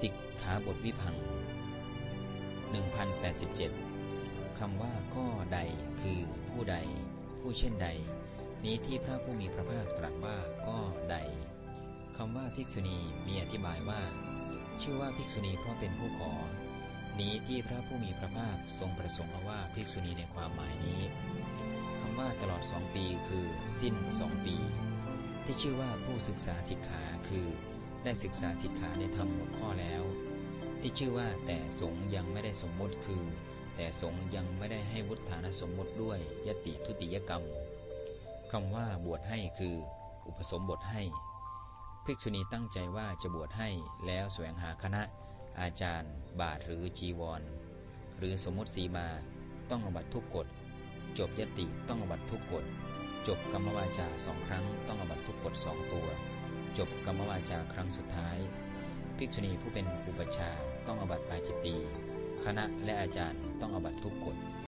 สิกขาบทวิพัง1087 คำว่าก็ใดคือผู้ใด ผู้เช่นใด นี้ที่พระผู้มีพระภาคตรัสว่าก็ใดคำว่าภิกษุณีมีอธิบายว่า ชื่อว่าภิกษุณีเพราะเป็นผู้ขอ นี้ที่พระผู้มีพระภาคทรงประสงค์เอาว่าภิกษุณีในความหมายนี้คำว่าตลอดสองปีคือ สิ้นสองปี ที่ชื่อว่าผู้ศึกษาสิกขาคือ ได้ศึกษาสิกขาในธรรมหกข้อแล้ว ที่ชื่อว่าแต่สงยังไม่ได้สมมติคือ แต่สงยังไม่ได้ให้วุฒานสมมติด้วยยติทุติยกรรมคำว่าบวชให้คือ อุปสมบทให้ ภิกษุณีตั้งใจว่าจะบวชให้แล้วแสวงหาคณะ อาจารย์ บาทหรือจีวร หรือสมมติสีมาต้องอบัตทุกกฎ จบยติต้องอบัตทุกกฎ จบกรรมวาจาสองครั้งต้องอบัตทุกกฎสองตัว จบกรรมวาจาครั้งสุดท้าย ภิกษุณีผู้เป็นอุปชาต้องอบัตปาจิตตีคณะและอาจารย์ต้องอบัติทุกกฎ